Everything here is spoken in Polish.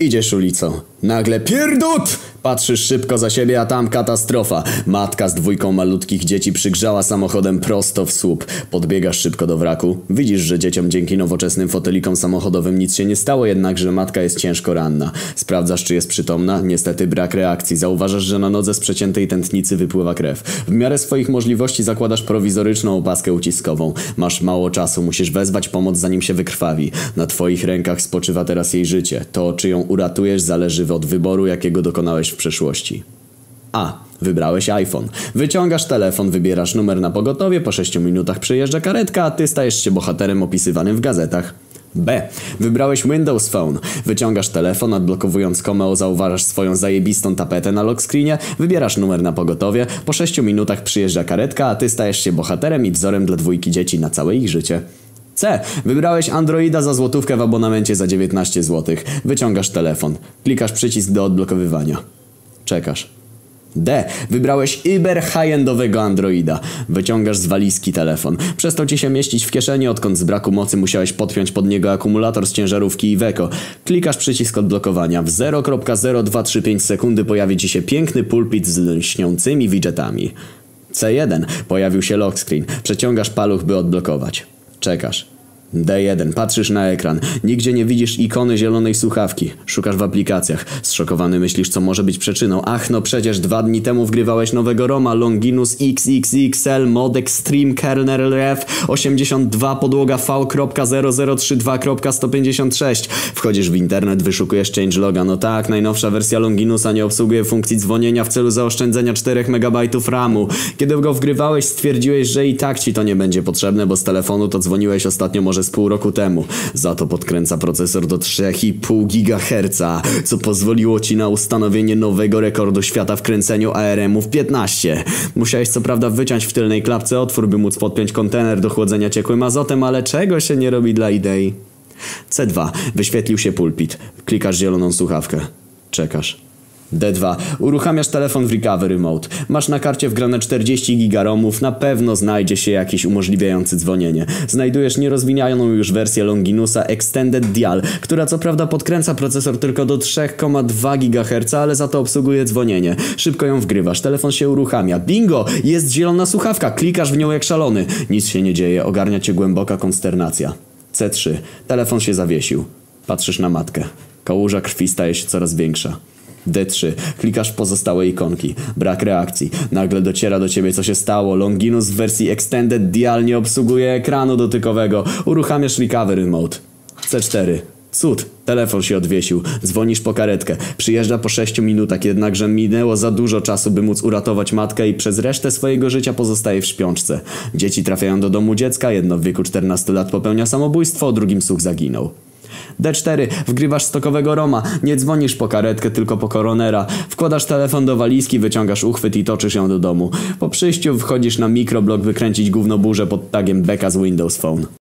Idziesz ulicą. Nagle pierdut! Patrzysz szybko za siebie, a tam katastrofa. Matka z dwójką malutkich dzieci przygrzała samochodem prosto w słup. Podbiegasz szybko do wraku. Widzisz, że dzieciom dzięki nowoczesnym fotelikom samochodowym nic się nie stało, jednak że matka jest ciężko ranna. Sprawdzasz, czy jest przytomna. Niestety brak reakcji. Zauważasz, że na nodze z przeciętej tętnicy wypływa krew. W miarę swoich możliwości zakładasz prowizoryczną opaskę uciskową. Masz mało czasu, musisz wezwać pomoc zanim się wykrwawi. Na twoich rękach spoczywa teraz jej życie. To, czy ją uratujesz, zależy od wyboru, jakiego dokonałeś w przeszłości. A. Wybrałeś iPhone. Wyciągasz telefon, wybierasz numer na pogotowie, po 6 minutach przyjeżdża karetka, a ty stajesz się bohaterem opisywanym w gazetach. B. Wybrałeś Windows Phone. Wyciągasz telefon, odblokowując Comeo zauważasz swoją zajebistą tapetę na lock screenie, wybierasz numer na pogotowie, po 6 minutach przyjeżdża karetka, a ty stajesz się bohaterem i wzorem dla dwójki dzieci na całe ich życie. C. Wybrałeś Androida za złotówkę w abonamencie za 19 zł. Wyciągasz telefon. Klikasz przycisk do odblokowywania. Czekasz. D. Wybrałeś iber high-endowego Androida. Wyciągasz z walizki telefon. Przestał ci się mieścić w kieszeni, odkąd z braku mocy musiałeś podpiąć pod niego akumulator z ciężarówki Iveco. Klikasz przycisk odblokowania. W 0.0235 sekundy pojawi ci się piękny pulpit z lśniącymi widgetami. C1. Pojawił się lock screen. Przeciągasz paluch, by odblokować. Czekasz. D1. Patrzysz na ekran. Nigdzie nie widzisz ikony zielonej słuchawki. Szukasz w aplikacjach. Zszokowany myślisz, co może być przyczyną. Ach, no przecież dwa dni temu wgrywałeś nowego Roma Longinus XXXL mod Extreme Kernel Ref 82 podłoga V.0032.156. Wchodzisz w internet, wyszukujesz changeloga. No tak, najnowsza wersja Longinusa nie obsługuje funkcji dzwonienia w celu zaoszczędzenia 4 MB RAMu. Kiedy go wgrywałeś, stwierdziłeś, że i tak ci to nie będzie potrzebne, bo z telefonu to dzwoniłeś ostatnio może z pół roku temu. Za to podkręca procesor do 3,5 GHz, co pozwoliło ci na ustanowienie nowego rekordu świata w kręceniu ARM-ów 15. Musiałeś co prawda wyciąć w tylnej klapce otwór, by móc podpiąć kontener do chłodzenia ciekłym azotem, ale czego się nie robi dla idei? C2. Wyświetlił się pulpit. Klikasz zieloną słuchawkę. Czekasz. D2. Uruchamiasz telefon w recovery mode. Masz na karcie wgrane 40 gigaromów, na pewno znajdzie się jakiś umożliwiający dzwonienie. Znajdujesz nierozwinianą już wersję Longinusa Extended Dial, która co prawda podkręca procesor tylko do 3,2 GHz, ale za to obsługuje dzwonienie. Szybko ją wgrywasz, telefon się uruchamia. Bingo! Jest zielona słuchawka, klikasz w nią jak szalony. Nic się nie dzieje, ogarnia cię głęboka konsternacja. C3. Telefon się zawiesił. Patrzysz na matkę. Kałuża krwi staje się coraz większa. D3. Klikasz pozostałe ikonki. Brak reakcji. Nagle dociera do ciebie co się stało. Longinus w wersji Extended Dial nie obsługuje ekranu dotykowego. Uruchamiasz Recovery Mode. C4. Cud. Telefon się odwiesił. Dzwonisz po karetkę. Przyjeżdża po 6 minutach, jednakże minęło za dużo czasu, by móc uratować matkę i przez resztę swojego życia pozostaje w śpiączce. Dzieci trafiają do domu dziecka, jedno w wieku 14 lat popełnia samobójstwo, drugim słuch zaginął. D4. Wgrywasz stokowego Roma. Nie dzwonisz po karetkę, tylko po koronera. Wkładasz telefon do walizki, wyciągasz uchwyt i toczysz ją do domu. Po przyjściu wchodzisz na mikroblog wykręcić gówno burzę pod tagiem beka z Windows Phone.